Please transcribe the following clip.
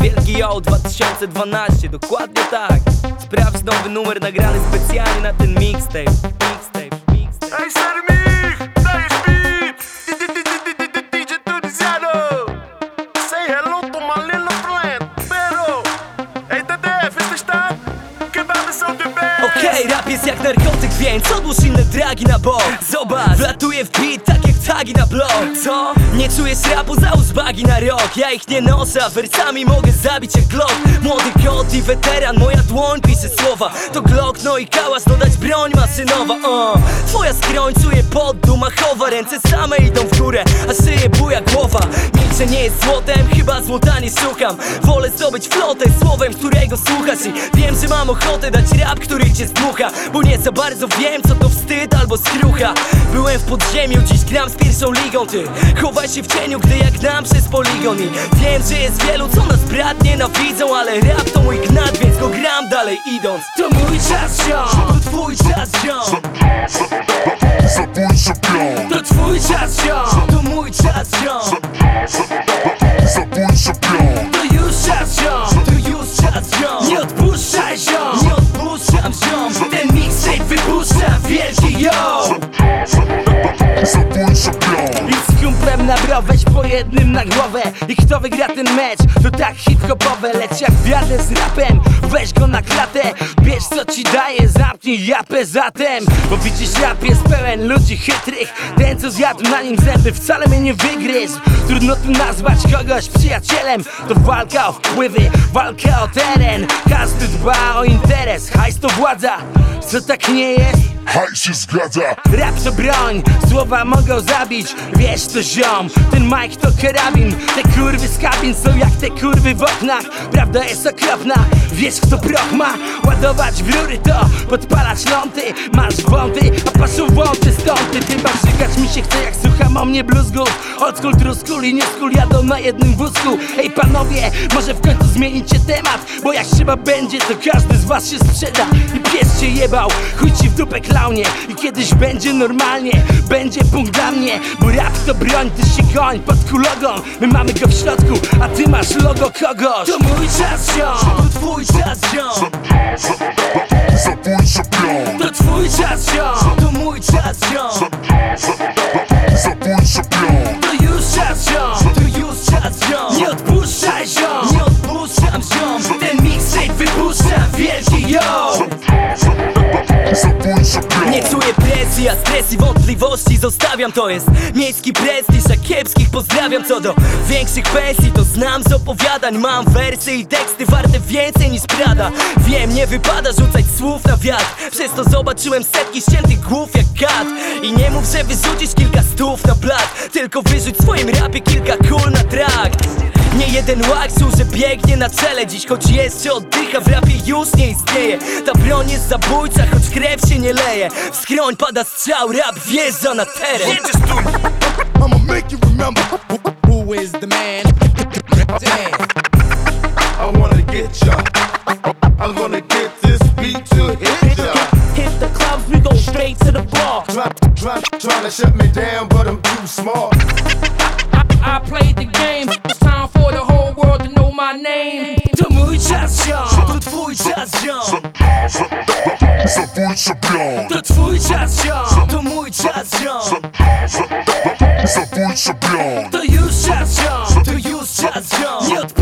Wielki Yo 2012, dokładnie tak. Sprawdź nowy numer nagrany specjalnie na ten mixtape. Mixtape, mixtape Okej, rap jest jak narkotyk, więc odłóż inne dragi na bok. Zobacz, wlatuję w beat tak jak tagi na blok Co? Nie czujesz rapu, załóż bagi na rok. Ja ich nie noszę, a wersami mogę zabić jak glock. Młody kot i weteran, moja dłoń pisze słowa. To glock, no i kałas, dodać broń maszynowa uh. Twoja skroń czuje podduma, chowa Ręce same idą w górę, a szyję buja głowa. Milczenie jest złotem, chyba złota nie szukam. Wolę zdobyć flotę słowem, którego słuchasz I wiem, że mam ochotę dać rap, który cię Bo nie za bardzo wiem, co to wstyd albo skrucha. Byłem w podziemiu, dziś gram z pierwszą ligą. Ty chowaj się w cieniu, gdy jak gram przez poligon. I wiem, że jest wielu, co nas brat nienawidzą Ale rap to mój gnat, więc go gram dalej idąc. To mój czas, ziom, to twój czas, ziom. Zabójczy To twój czas, ziom, to mój czas, ziom. Zabójczy To już czas, ziom, to już czas, ziom jednym na głowę. I kto wygra ten mecz, to tak hip-hopowe Lecz jak wiadę z rapem, weź go na klatę. Bierz co ci daje, zamknij japę zatem Bo widzisz rap jest pełen ludzi chytrych. Ten co zjadł na nim zęby wcale mnie nie wygryzł. Trudno tu nazwać kogoś przyjacielem. To walka o wpływy, walka o teren. Każdy dba o interes, hajs to władza. Co tak nie jest? Haj się zgadza. Rap to broń, słowa mogą zabić. Wiesz to ziom, ten mic to karabin. Te kurwy z kabin są jak te kurwy w oknach. Prawda jest okropna, wiesz kto proch ma Ładować w rury to podpalać ląty Masz wąty, a paszą wąty stąd. Ty chyba żygać mi się chce jak słucham o mnie bluzgów. Od skul truskul i nie skul jadą na jednym wózku. Ej panowie, może w końcu zmienicie temat? Bo jak trzeba będzie to każdy z was się sprzeda. I pies cię jebał, chuj ci w dupę klaunie. I kiedyś będzie normalnie, będzie punkt dla mnie. Bo rap to broń, ty się goń pod kulogon My mamy go w środku, a ty masz logo kogoś. To mój czas, ziom, to twój czas, Zabójczy pion, To twój czas, to mój czas, ziom Nie czuję presji, a stres i wątpliwości zostawiam. To jest miejski prestiż, a kiepskich pozdrawiam. Co do większych pensji, to znam z opowiadań. Mam wersy i teksty warte więcej niż Prada. Wiem, nie wypada rzucać słów na wiatr. Przez to zobaczyłem setki ściętych głów jak gad. I nie mów, że wyrzucisz kilka stów na blat. Tylko wyrzuć swoim rapie kilka kul na trakt jeden łaksu, że biegnie na cele Dziś choć jeszcze oddycha w rapie już nie istnieje Ta broń jest zabójca, choć krew się nie leje W skroń pada strzał, rap wjeżdża na teren Jedziesz tu! I'ma make you remember Who is the man? Damn. I wanna get ya I'm gonna get this beat to hit ya Hit the clubs, we go straight to the bar Drop, drop, trying to shut me down, but I'm too smart I played the game. It's time for To twój czas, ziom, to mój czas, ziom zabójczy pion To już czas, ziom, to już czas, ziom